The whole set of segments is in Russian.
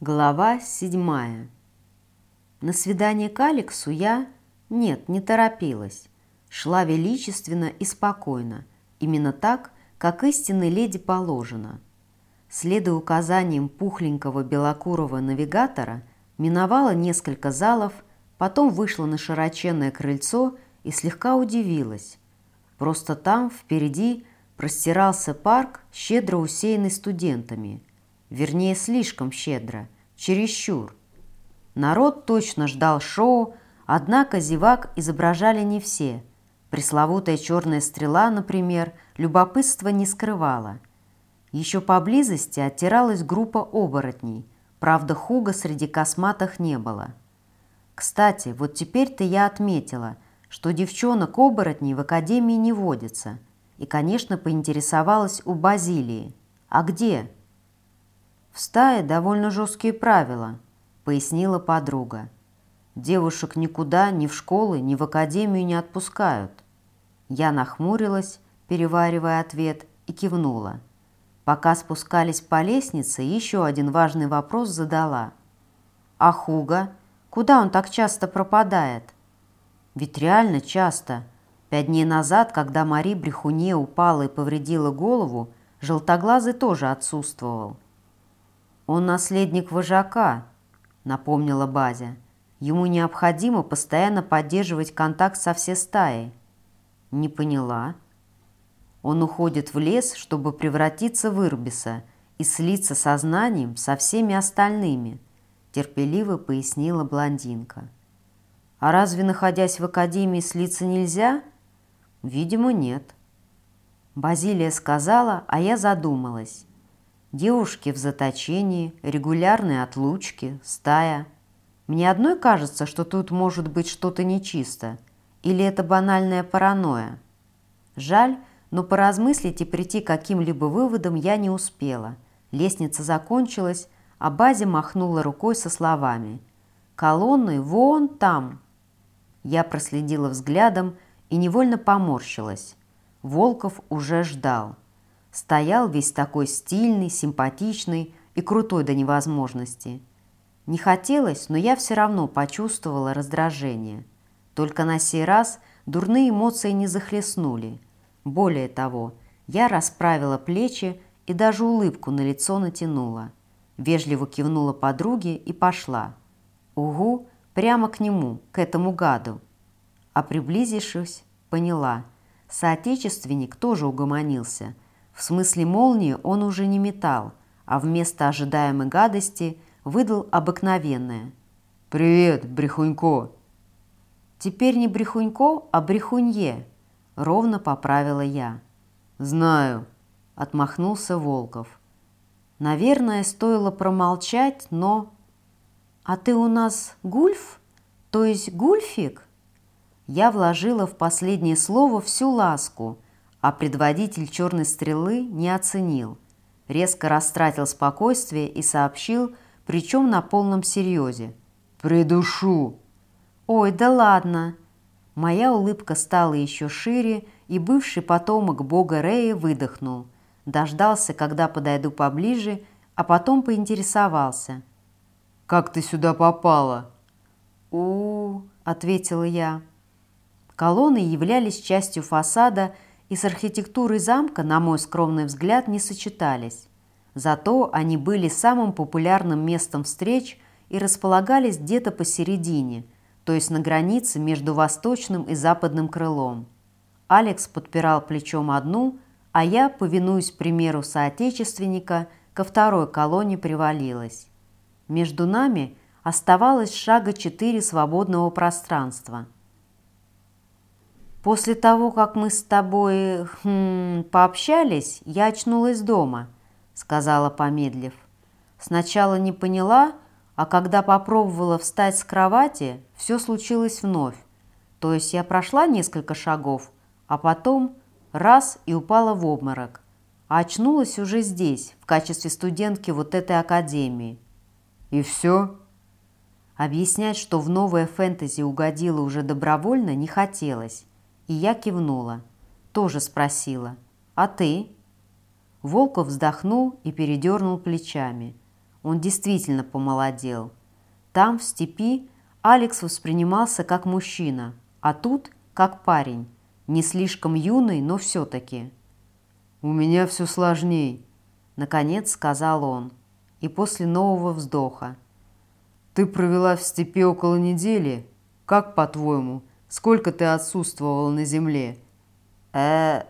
Глава седьмая. На свидание к Алексу я, нет, не торопилась. Шла величественно и спокойно, именно так, как истинной леди положено. Следуя указаниям пухленького белокурого навигатора, миновала несколько залов, потом вышла на широченное крыльцо и слегка удивилась. Просто там, впереди, простирался парк, щедро усеянный студентами – Вернее, слишком щедро, чересчур. Народ точно ждал шоу, однако зевак изображали не все. Пресловутая черная стрела, например, любопытство не скрывала. Еще поблизости оттиралась группа оборотней, правда, хуга среди косматых не было. Кстати, вот теперь-то я отметила, что девчонок-оборотней в академии не водится, и, конечно, поинтересовалась у Базилии. «А где?» «В стае довольно жесткие правила», — пояснила подруга. «Девушек никуда, ни в школы, ни в академию не отпускают». Я нахмурилась, переваривая ответ, и кивнула. Пока спускались по лестнице, еще один важный вопрос задала. «А Хуга? Куда он так часто пропадает?» «Ведь реально часто. Пять дней назад, когда Мари Брехуне упала и повредила голову, желтоглазый тоже отсутствовал». «Он наследник вожака», — напомнила Базя. «Ему необходимо постоянно поддерживать контакт со всей стаей». «Не поняла». Он уходит в лес, чтобы превратиться в Ирбиса и слиться сознанием со всеми остальными, терпеливо пояснила блондинка. «А разве, находясь в академии, слиться нельзя?» «Видимо, нет». Базилия сказала, а я задумалась. Девушки в заточении, регулярные отлучки, стая. Мне одной кажется, что тут может быть что-то нечисто. Или это банальная паранойя? Жаль, но поразмыслить и прийти к каким-либо выводам я не успела. Лестница закончилась, а Бази махнула рукой со словами «Колонны вон там». Я проследила взглядом и невольно поморщилась. Волков уже ждал. Стоял весь такой стильный, симпатичный и крутой до невозможности. Не хотелось, но я все равно почувствовала раздражение. Только на сей раз дурные эмоции не захлестнули. Более того, я расправила плечи и даже улыбку на лицо натянула. Вежливо кивнула подруге и пошла. Угу, прямо к нему, к этому гаду. А приблизившись, поняла, соотечественник тоже угомонился – в смысле молнии он уже не метал, а вместо ожидаемой гадости выдал обыкновенное. «Привет, брехунько!» «Теперь не брехунько, а брехунье», — ровно поправила я. «Знаю», — отмахнулся Волков. «Наверное, стоило промолчать, но...» «А ты у нас гульф? То есть гульфик?» Я вложила в последнее слово всю ласку — а предводитель черной стрелы не оценил. Резко растратил спокойствие и сообщил, причем на полном серьезе. «Придушу!» «Ой, да ладно!» Моя улыбка стала еще шире, и бывший потомок бога Рея выдохнул. Дождался, когда подойду поближе, а потом поинтересовался. «Как ты сюда попала?» «У-у-у», ответила я. Колонны являлись частью фасада, и с архитектурой замка, на мой скромный взгляд, не сочетались. Зато они были самым популярным местом встреч и располагались где-то посередине, то есть на границе между восточным и западным крылом. Алекс подпирал плечом одну, а я, повинуясь примеру соотечественника, ко второй колонне привалилась. Между нами оставалось шага четыре свободного пространства – «После того, как мы с тобой хм, пообщались, я очнулась дома», — сказала, помедлив. «Сначала не поняла, а когда попробовала встать с кровати, все случилось вновь. То есть я прошла несколько шагов, а потом раз и упала в обморок. А очнулась уже здесь, в качестве студентки вот этой академии». «И все?» Объяснять, что в новое фэнтези угодила уже добровольно, не хотелось. И я кивнула. Тоже спросила. «А ты?» Волков вздохнул и передернул плечами. Он действительно помолодел. Там, в степи, Алекс воспринимался как мужчина, а тут как парень. Не слишком юный, но все-таки. «У меня все сложней», — наконец сказал он. И после нового вздоха. «Ты провела в степи около недели. Как, по-твоему, сколько ты отсутствовала на земле?» э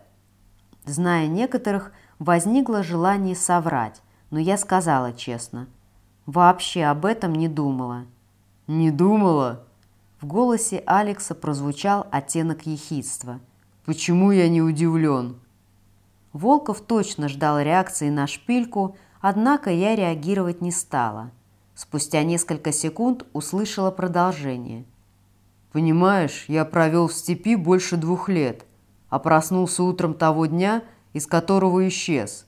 Зная некоторых, возникло желание соврать, но я сказала честно. Вообще об этом не думала. «Не думала?» В голосе Алекса прозвучал оттенок ехидства. «Почему я не удивлен?» Волков точно ждал реакции на шпильку, однако я реагировать не стала. Спустя несколько секунд услышала продолжение. «Понимаешь, я провел в степи больше двух лет, а проснулся утром того дня, из которого исчез.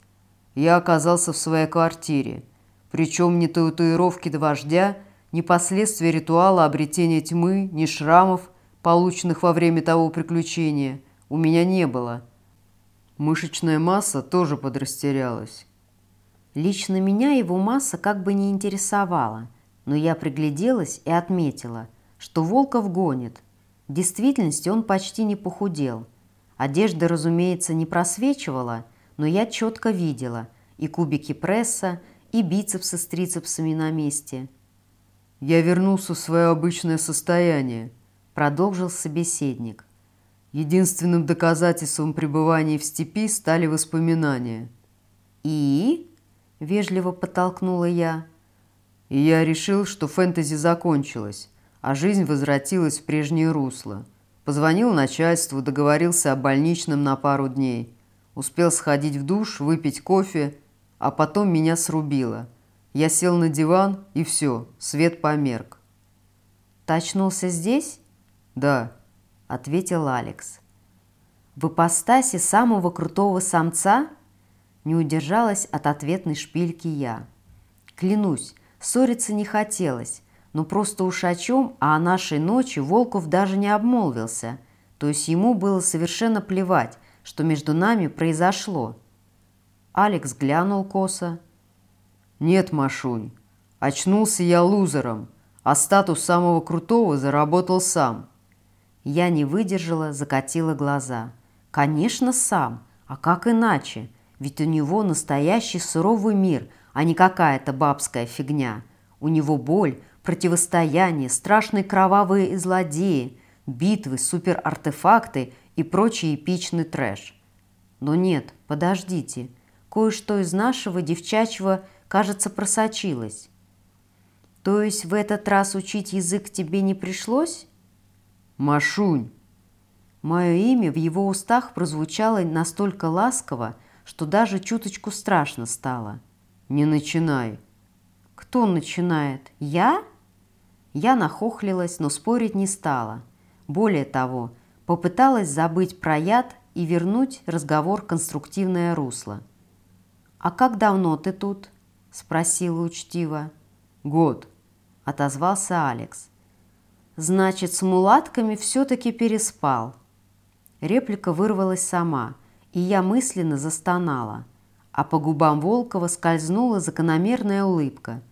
Я оказался в своей квартире, причем ни татуировки до вождя, ни последствия ритуала обретения тьмы, ни шрамов, полученных во время того приключения, у меня не было. Мышечная масса тоже подрастерялась. Лично меня его масса как бы не интересовала, но я пригляделась и отметила, что Волков гонит. В действительности он почти не похудел. Одежда, разумеется, не просвечивала, но я четко видела и кубики пресса, и бицепсы с трицепсами на месте – «Я вернулся в свое обычное состояние», — продолжил собеседник. «Единственным доказательством пребывания в степи стали воспоминания». «И?» — вежливо подтолкнула я. «И я решил, что фэнтези закончилось, а жизнь возвратилась в прежнее русло. Позвонил начальству, договорился о больничном на пару дней. Успел сходить в душ, выпить кофе, а потом меня срубило». Я сел на диван, и все, свет померк. «Ты очнулся здесь?» «Да», — ответил Алекс. «В ипостаси самого крутого самца?» Не удержалась от ответной шпильки я. Клянусь, ссориться не хотелось, но просто уж о чем, а о нашей ночи Волков даже не обмолвился, то есть ему было совершенно плевать, что между нами произошло. Алекс глянул косо, «Нет, Машунь, очнулся я лузером, а статус самого крутого заработал сам». Я не выдержала, закатила глаза. «Конечно, сам. А как иначе? Ведь у него настоящий суровый мир, а не какая-то бабская фигня. У него боль, противостояние, страшные кровавые злодеи, битвы, суперартефакты и прочий эпичный трэш. Но нет, подождите, кое-что из нашего девчачьего кажется, просочилась. То есть в этот раз учить язык тебе не пришлось? Машунь. Мое имя в его устах прозвучало настолько ласково, что даже чуточку страшно стало. Не начинай. Кто начинает? Я? Я нахохлилась, но спорить не стала. Более того, попыталась забыть про яд и вернуть разговор в конструктивное русло. «А как давно ты тут?» – спросила учтиво. «Год», – отозвался Алекс. «Значит, с мулатками все-таки переспал». Реплика вырвалась сама, и я мысленно застонала, а по губам Волкова скользнула закономерная улыбка.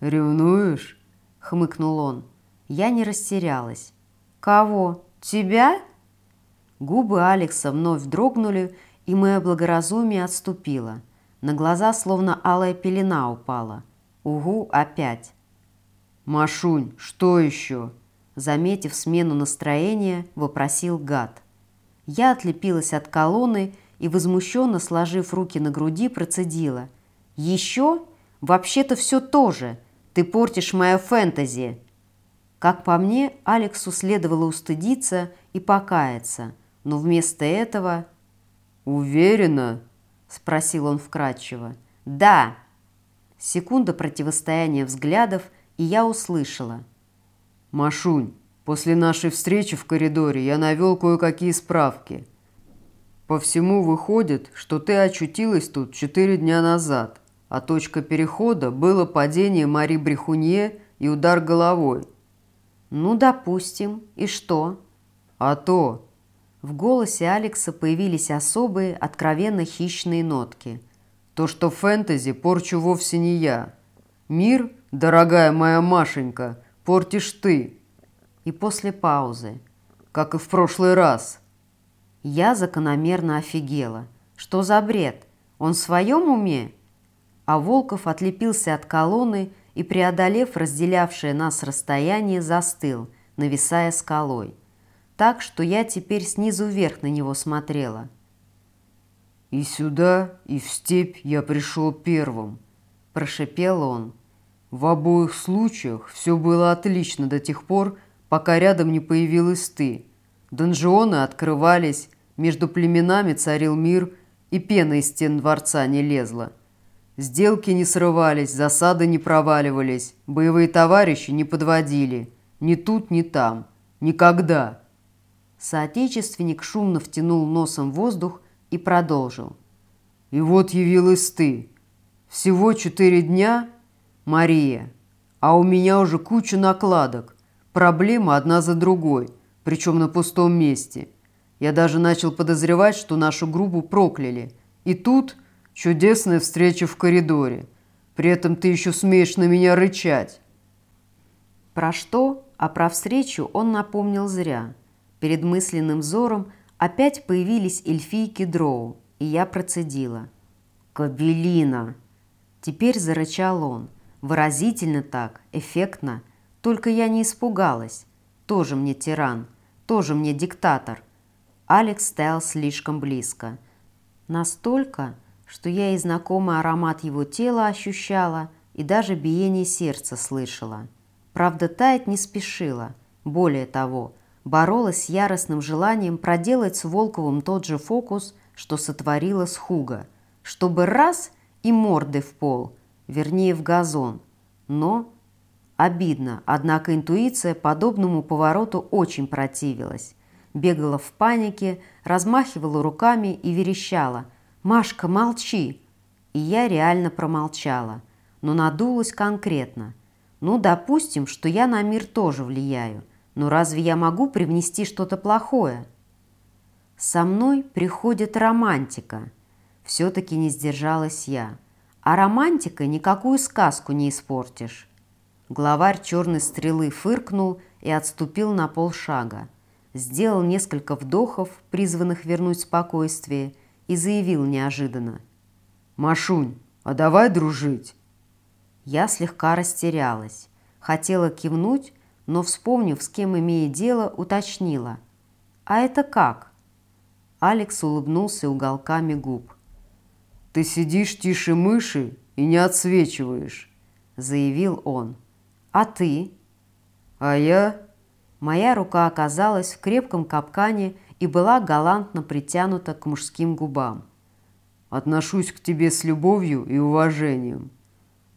«Ревнуешь?» – хмыкнул он. Я не растерялась. «Кого? Тебя?» Губы Алекса вновь дрогнули, и мое благоразумие отступило – на глаза словно алая пелена упала. Угу, опять. «Машунь, что еще?» Заметив смену настроения, вопросил гад. Я отлепилась от колонны и, возмущенно сложив руки на груди, процедила. «Еще? Вообще-то все то же. Ты портишь мое фэнтези!» Как по мне, Алексу следовало устыдиться и покаяться, но вместо этого... «Уверена?» спросил он вкратчиво. «Да!» Секунда противостояния взглядов, и я услышала. «Машунь, после нашей встречи в коридоре я навел кое-какие справки. По всему выходит, что ты очутилась тут четыре дня назад, а точка перехода было падение Мари Брехунье и удар головой». «Ну, допустим. И что?» «А то, в голосе Алекса появились особые, откровенно хищные нотки. «То, что фэнтези порчу вовсе не я. Мир, дорогая моя Машенька, портишь ты. И после паузы. Как и в прошлый раз. Я закономерно офигела. Что за бред? Он в своем уме? А Волков отлепился от колонны и, преодолев разделявшее нас расстояние, застыл, нависая скалой. Так, что я теперь снизу вверх на него смотрела. «И сюда, и в степь я пришел первым», – прошепел он. «В обоих случаях все было отлично до тех пор, пока рядом не появилась ты. Донжионы открывались, между племенами царил мир, и пена из стен дворца не лезла. Сделки не срывались, засады не проваливались, боевые товарищи не подводили. Ни тут, ни там. Никогда. Соотечественник шумно втянул носом воздух и продолжил. И вот явилась ты. Всего четыре дня, Мария, а у меня уже куча накладок. Проблемы одна за другой, причем на пустом месте. Я даже начал подозревать, что нашу группу прокляли. И тут чудесная встреча в коридоре. При этом ты еще смеешь на меня рычать. Про что, а про встречу он напомнил зря. Перед мысленным взором опять появились эльфийки Дроу, и я процедила. «Кабелина!» Теперь зарычал он. Выразительно так, эффектно. Только я не испугалась. Тоже мне тиран, тоже мне диктатор. Алекс стоял слишком близко. Настолько, что я и знакомый аромат его тела ощущала, и даже биение сердца слышала. Правда, таять не спешила. Более того, боролась с яростным желанием проделать с Волковым тот же фокус, что сотворила с Хуга, чтобы раз и морды в пол, вернее в газон. Но обидно, однако интуиция подобному повороту очень противилась. Бегала в панике, размахивала руками и верещала «Машка, молчи!» И я реально промолчала, но надулась конкретно. Ну, допустим, что я на мир тоже влияю, но разве я могу привнести что-то плохое? Со мной приходит романтика. Все-таки не сдержалась я. А романтика никакую сказку не испортишь. Главарь черной стрелы фыркнул и отступил на полшага. Сделал несколько вдохов, призванных вернуть спокойствие, и заявил неожиданно. «Машунь, а давай дружить?» Я слегка растерялась. Хотела кивнуть, но, вспомнив, с кем имея дело, уточнила. «А это как?» Алекс улыбнулся уголками губ. «Ты сидишь тише мыши и не отсвечиваешь», — заявил он. «А ты?» «А я?» Моя рука оказалась в крепком капкане и была галантно притянута к мужским губам. «Отношусь к тебе с любовью и уважением».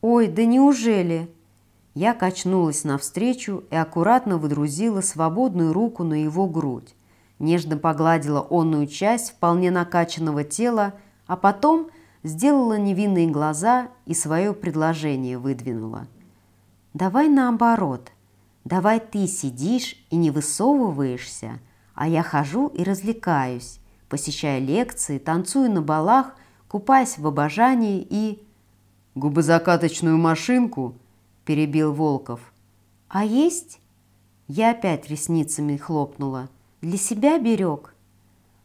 «Ой, да неужели?» Я качнулась навстречу и аккуратно выдрузила свободную руку на его грудь нежно погладила онную часть вполне накачанного тела, а потом сделала невинные глаза и свое предложение выдвинула. «Давай наоборот. Давай ты сидишь и не высовываешься, а я хожу и развлекаюсь, посещая лекции, танцую на балах, купаясь в обожании и...» «Губозакаточную машинку?» – перебил Волков. «А есть?» Я опять ресницами хлопнула. Для себя берег.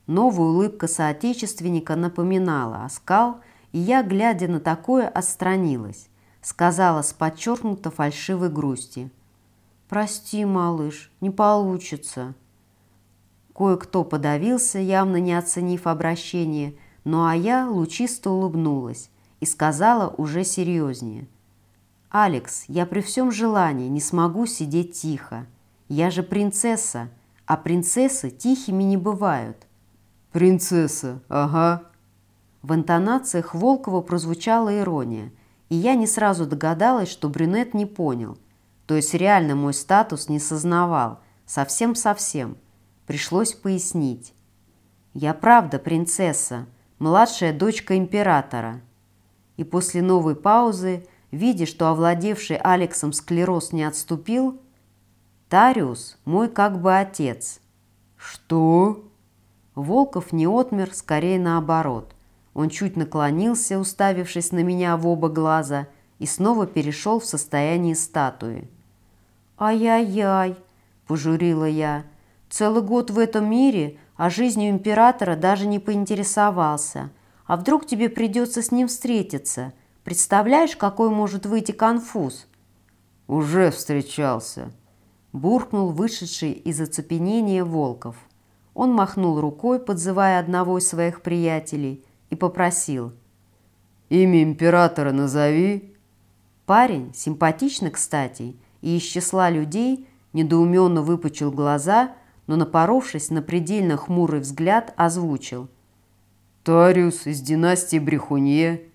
Новая улыбка соотечественника напоминала оскал, и я, глядя на такое, отстранилась. Сказала с подчеркнуто фальшивой грусти. «Прости, малыш, не получится». Кое-кто подавился, явно не оценив обращение, ну а я лучисто улыбнулась и сказала уже серьезнее. «Алекс, я при всем желании не смогу сидеть тихо. Я же принцесса, а принцессы тихими не бывают. «Принцесса, ага». В интонациях Волкова прозвучала ирония, и я не сразу догадалась, что брюнет не понял. То есть реально мой статус не сознавал. Совсем-совсем. Пришлось пояснить. «Я правда принцесса, младшая дочка императора». И после новой паузы, видя, что овладевший Алексом склероз не отступил, Тариус мой как бы отец». «Что?» Волков не отмер, скорее наоборот. Он чуть наклонился, уставившись на меня в оба глаза, и снова перешел в состояние статуи. «Ай-яй-яй!» – пожурила я. «Целый год в этом мире, а жизнью императора даже не поинтересовался. А вдруг тебе придется с ним встретиться? Представляешь, какой может выйти конфуз?» «Уже встречался», – буркнул вышедший из оцепенения Волков. Он махнул рукой, подзывая одного из своих приятелей, и попросил. «Имя императора назови». Парень, симпатичный, кстати, и из числа людей, недоуменно выпучил глаза, но, напоровшись на предельно хмурый взгляд, озвучил. «Тариус из династии Брехунье».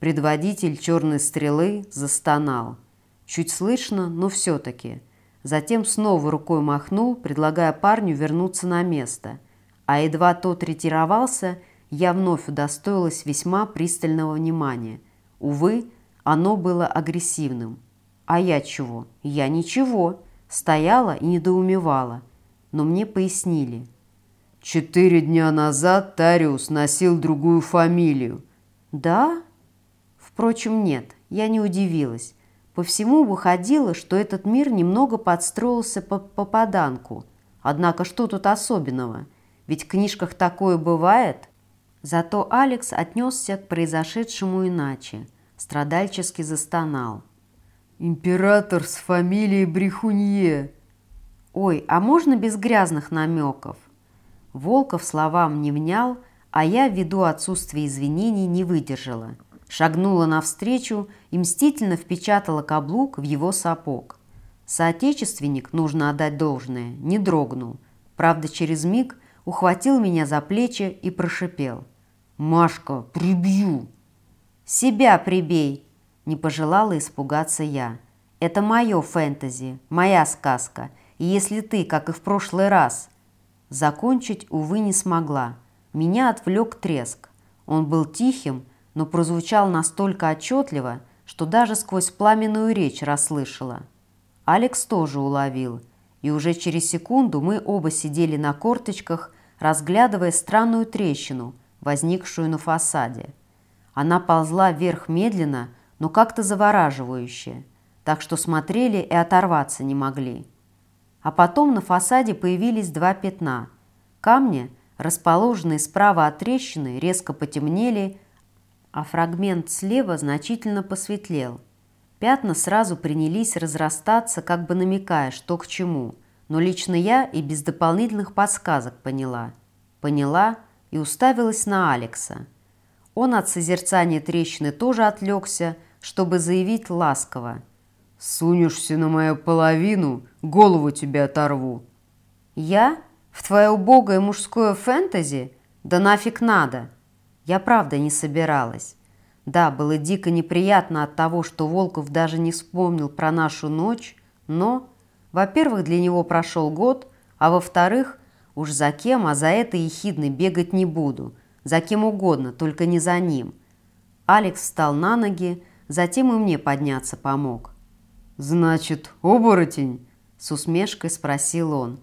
Предводитель черной стрелы застонал. Чуть слышно, но все-таки. Затем снова рукой махнул, предлагая парню вернуться на место. А едва тот ретировался, я вновь удостоилась весьма пристального внимания. Увы, оно было агрессивным. А я чего? Я ничего. Стояла и недоумевала. Но мне пояснили. Четыре дня назад Тариус носил другую фамилию. Да? Впрочем, нет, я не удивилась. По всему выходило, что этот мир немного подстроился под попаданку. Однако что тут особенного? Ведь в книжках такое бывает. Зато Алекс отнесся к произошедшему иначе. Страдальчески застонал. «Император с фамилией Брехунье!» «Ой, а можно без грязных намеков?» Волков словам не внял, а я, ввиду отсутствия извинений, не выдержала – шагнула навстречу и мстительно впечатала каблук в его сапог. Соотечественник, нужно отдать должное, не дрогнул. Правда, через миг ухватил меня за плечи и прошипел. «Машка, прибью!» «Себя прибей!» – не пожелала испугаться я. «Это мое фэнтези, моя сказка, и если ты, как и в прошлый раз...» Закончить, увы, не смогла. Меня отвлек треск. Он был тихим, но прозвучал настолько отчетливо, что даже сквозь пламенную речь расслышала. Алекс тоже уловил, и уже через секунду мы оба сидели на корточках, разглядывая странную трещину, возникшую на фасаде. Она ползла вверх медленно, но как-то завораживающе, так что смотрели и оторваться не могли. А потом на фасаде появились два пятна. Камни, расположенные справа от трещины, резко потемнели, а фрагмент слева значительно посветлел. Пятна сразу принялись разрастаться, как бы намекая, что к чему, но лично я и без дополнительных подсказок поняла. Поняла и уставилась на Алекса. Он от созерцания трещины тоже отвлекся, чтобы заявить ласково. «Сунешься на мою половину, голову тебе оторву». «Я? В твое убогое мужское фэнтези? Да нафиг надо!» Я правда не собиралась. Да, было дико неприятно от того, что Волков даже не вспомнил про нашу ночь, но, во-первых, для него прошел год, а во-вторых, уж за кем, а за это ехидно бегать не буду. За кем угодно, только не за ним. Алекс встал на ноги, затем и мне подняться помог. «Значит, оборотень?» – с усмешкой спросил он.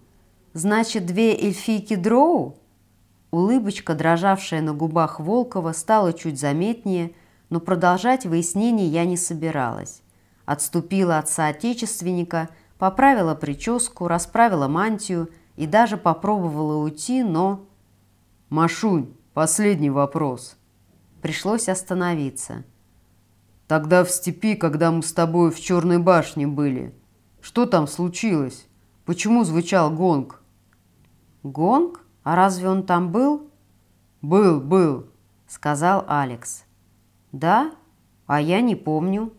«Значит, две эльфийки дроу?» Улыбочка, дрожавшая на губах Волкова, стала чуть заметнее, но продолжать выяснение я не собиралась. Отступила от соотечественника, поправила прическу, расправила мантию и даже попробовала уйти, но... «Машунь, последний вопрос». Пришлось остановиться. «Тогда в степи, когда мы с тобой в Черной башне были, что там случилось? Почему звучал гонг?» «Гонг?» «А разве он там был?» «Был, был», — сказал Алекс. «Да? А я не помню».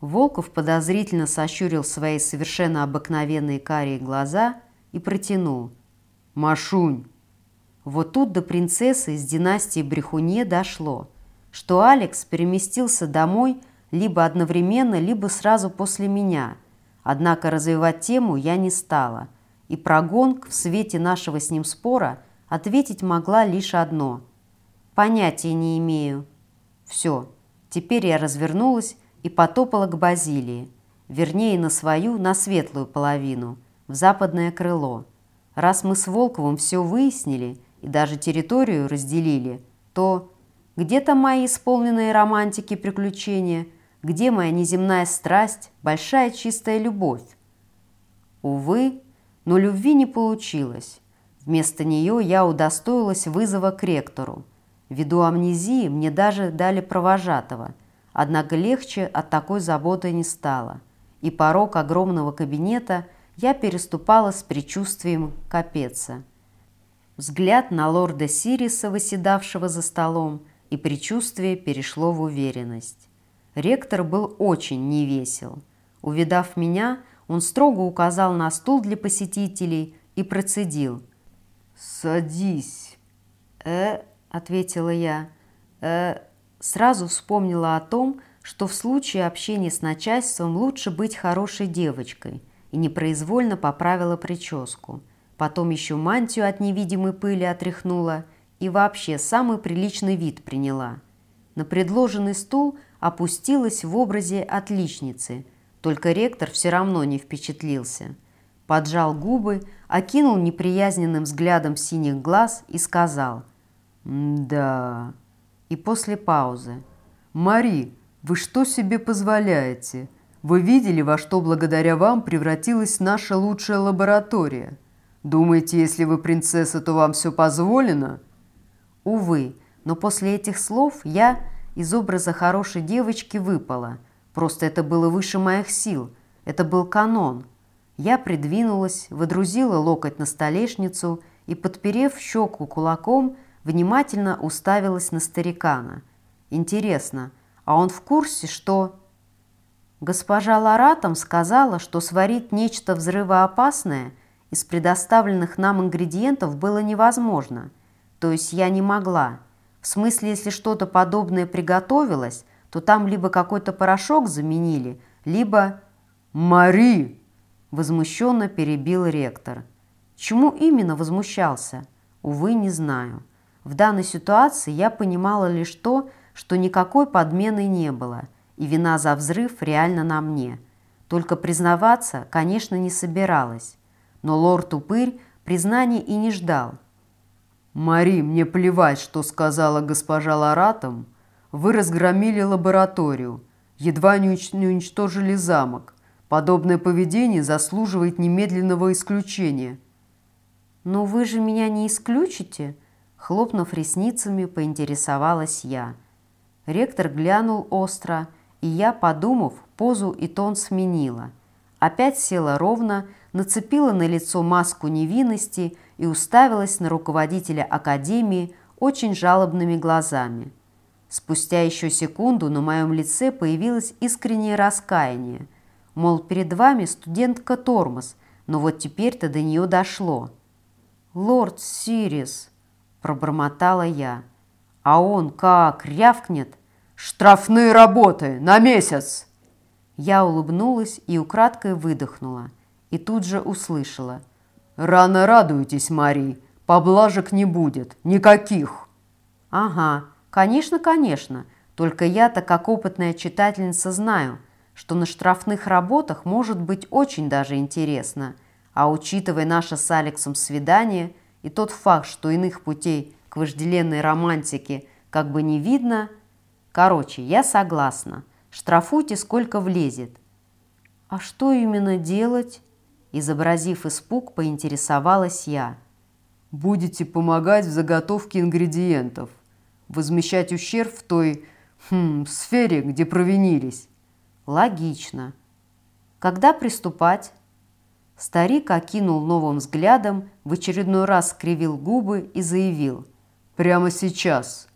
Волков подозрительно сощурил свои совершенно обыкновенные карие глаза и протянул. «Машунь!» Вот тут до принцессы из династии Брехуне дошло, что Алекс переместился домой либо одновременно, либо сразу после меня. Однако развивать тему я не стала — и про гонг в свете нашего с ним спора ответить могла лишь одно. «Понятия не имею». Все, теперь я развернулась и потопала к Базилии, вернее, на свою, на светлую половину, в западное крыло. Раз мы с Волковым все выяснили и даже территорию разделили, то где-то мои исполненные романтики приключения, Где моя неземная страсть, большая чистая любовь? Увы, но любви не получилось. Вместо нее я удостоилась вызова к ректору. Ввиду амнезии мне даже дали провожатого, однако легче от такой заботы не стало, и порог огромного кабинета я переступала с предчувствием капеца. Взгляд на лорда Сириса, выседавшего за столом, и предчувствие перешло в уверенность. Ректор был очень невесел. Увидав меня, он строго указал на стул для посетителей и процедил – «Садись». «Э», — ответила я, «э». Сразу вспомнила о том, что в случае общения с начальством лучше быть хорошей девочкой и непроизвольно поправила прическу. Потом еще мантию от невидимой пыли отряхнула и вообще самый приличный вид приняла. На предложенный стул опустилась в образе отличницы, только ректор все равно не впечатлился поджал губы, окинул неприязненным взглядом синих глаз и сказал «Да». И после паузы «Мари, вы что себе позволяете? Вы видели, во что благодаря вам превратилась наша лучшая лаборатория? Думаете, если вы принцесса, то вам все позволено?» Увы, но после этих слов я из образа хорошей девочки выпала. Просто это было выше моих сил. Это был канон – я придвинулась, выдрузила локоть на столешницу и, подперев щеку кулаком, внимательно уставилась на старикана. Интересно, а он в курсе, что... Госпожа Ларатом сказала, что сварить нечто взрывоопасное из предоставленных нам ингредиентов было невозможно. То есть я не могла. В смысле, если что-то подобное приготовилось, то там либо какой-то порошок заменили, либо... «Мари!» Возмущенно перебил ректор. Чему именно возмущался? Увы, не знаю. В данной ситуации я понимала лишь то, что никакой подмены не было, и вина за взрыв реально на мне. Только признаваться, конечно, не собиралась. Но лорд-упырь признания и не ждал. «Мари, мне плевать, что сказала госпожа Ларатом. Вы разгромили лабораторию, едва не уничтожили замок. Подобное поведение заслуживает немедленного исключения. «Но вы же меня не исключите?» Хлопнув ресницами, поинтересовалась я. Ректор глянул остро, и я, подумав, позу и тон сменила. Опять села ровно, нацепила на лицо маску невинности и уставилась на руководителя академии очень жалобными глазами. Спустя еще секунду на моем лице появилось искреннее раскаяние – Мол, перед вами студентка Тормоз, но вот теперь-то до нее дошло. «Лорд Сирис», – пробормотала я. А он как рявкнет. «Штрафные работы на месяц!» Я улыбнулась и украдкой выдохнула. И тут же услышала. «Рано радуйтесь, Мари, поблажек не будет, никаких!» «Ага, конечно, конечно, только я-то, как опытная читательница, знаю – что на штрафных работах может быть очень даже интересно, а учитывая наше с Алексом свидание и тот факт, что иных путей к вожделенной романтике как бы не видно, короче, я согласна, штрафуйте сколько влезет. А что именно делать? Изобразив испуг, поинтересовалась я. Будете помогать в заготовке ингредиентов, возмещать ущерб в той хм, сфере, где провинились. Логично. Когда приступать? Старик окинул новым взглядом, в очередной раз скривил губы и заявил. «Прямо сейчас».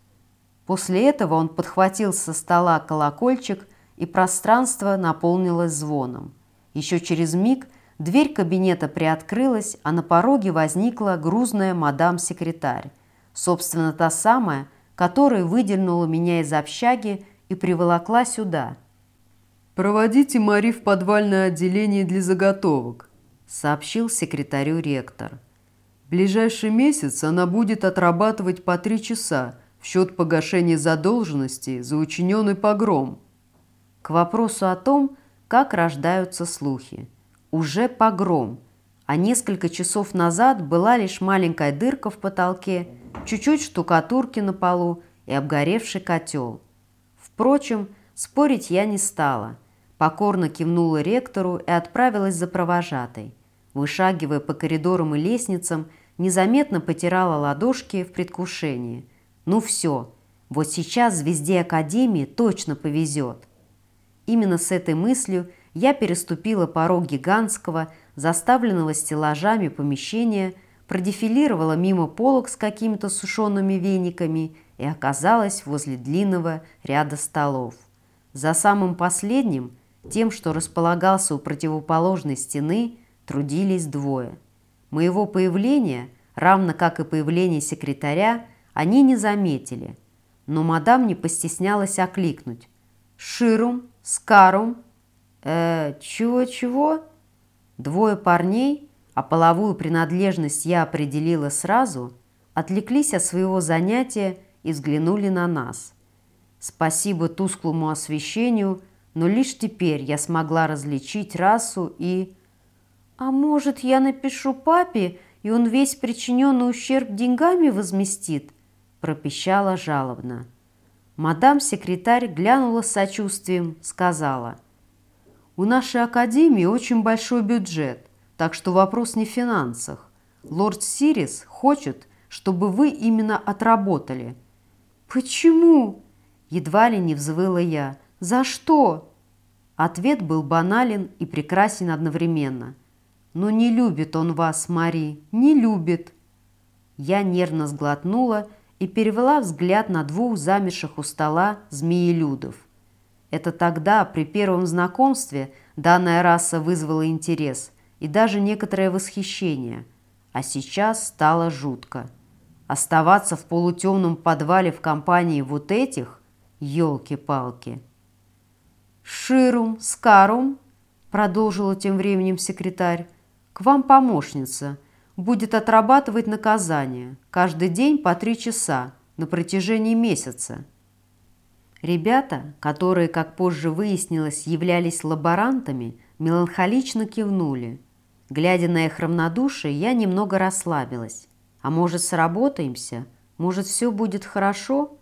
После этого он подхватил со стола колокольчик, и пространство наполнилось звоном. Еще через миг дверь кабинета приоткрылась, а на пороге возникла грузная мадам-секретарь. Собственно, та самая, которая выдернула меня из общаги и приволокла сюда – «Проводите Мари в подвальное отделение для заготовок», сообщил секретарю ректор. «В ближайший месяц она будет отрабатывать по три часа в счет погашения задолженности за учиненный погром». К вопросу о том, как рождаются слухи. Уже погром, а несколько часов назад была лишь маленькая дырка в потолке, чуть-чуть штукатурки на полу и обгоревший котел. Впрочем, Спорить я не стала. Покорно кивнула ректору и отправилась за провожатой. Вышагивая по коридорам и лестницам, незаметно потирала ладошки в предвкушении. Ну все, вот сейчас звезде Академии точно повезет. Именно с этой мыслью я переступила порог гигантского, заставленного стеллажами помещения, продефилировала мимо полок с какими-то сушеными вениками и оказалась возле длинного ряда столов. За самым последним, тем, что располагался у противоположной стены, трудились двое. Моего появления, равно как и появление секретаря, они не заметили, но мадам не постеснялась окликнуть. «Ширум, Скарум, э, чего-чего?» Двое парней, а половую принадлежность я определила сразу, отвлеклись от своего занятия и взглянули на нас. Спасибо тусклому освещению, но лишь теперь я смогла различить расу и... «А может, я напишу папе, и он весь причиненный ущерб деньгами возместит?» пропищала жалобно. Мадам-секретарь глянула с сочувствием, сказала, «У нашей академии очень большой бюджет, так что вопрос не в финансах. Лорд Сирис хочет, чтобы вы именно отработали». «Почему?» – едва ли не взвыла я. «За что?» Ответ был банален и прекрасен одновременно – но не любит он вас, Мари, не любит. Я нервно сглотнула и перевела взгляд на двух замерших у стола змеелюдов. Это тогда, при первом знакомстве, данная раса вызвала интерес и даже некоторое восхищение, а сейчас стало жутко. Оставаться в полутемном подвале в компании вот этих – елки-палки. «Ширум, скарум», – продолжила тем временем секретарь, к вам помощница. Будет отрабатывать наказание. Каждый день по три часа на протяжении месяца. Ребята, которые, как позже выяснилось, являлись лаборантами, меланхолично кивнули. Глядя на их равнодушие, я немного расслабилась. А может, сработаемся? Может, все будет хорошо?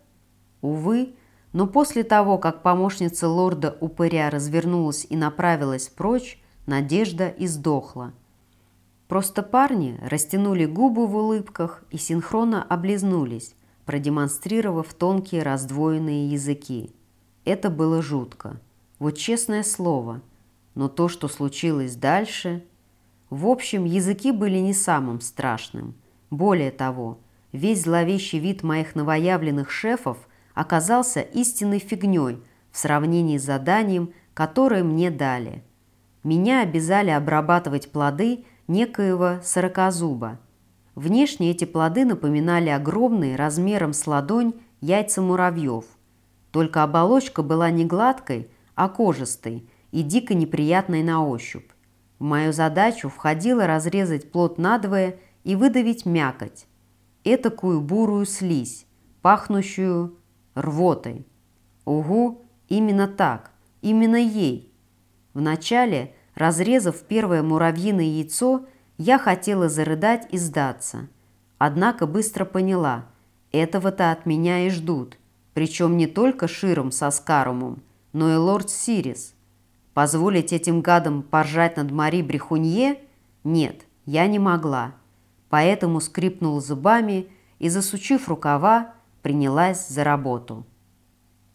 Увы, но после того, как помощница лорда Упыря развернулась и направилась прочь, надежда издохла. Просто парни растянули губы в улыбках и синхронно облизнулись, продемонстрировав тонкие раздвоенные языки. Это было жутко. Вот честное слово. Но то, что случилось дальше... В общем, языки были не самым страшным. Более того, весь зловещий вид моих новоявленных шефов оказался истинной фигней в сравнении с заданием, которое мне дали. Меня обязали обрабатывать плоды – некоего сорокозуба. Внешне эти плоды напоминали огромные, размером с ладонь, яйца муравьев. Только оболочка была не гладкой, а кожистой и дико неприятной на ощупь. В мою задачу входило разрезать плод надвое и выдавить мякоть, этакую бурую слизь, пахнущую рвотой. Угу, именно так, именно ей. Вначале Разрезав первое муравьиное яйцо, я хотела зарыдать и сдаться. Однако быстро поняла, этого-то от меня и ждут. Причем не только Широм со Скарумом, но и лорд Сирис. Позволить этим гадам поржать над Мари Брехунье? Нет, я не могла. Поэтому скрипнула зубами и, засучив рукава, принялась за работу.